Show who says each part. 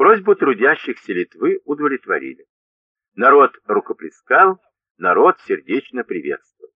Speaker 1: Просьбу трудящихся Литвы удовлетворили. Народ рукоплескал, народ сердечно приветствовал.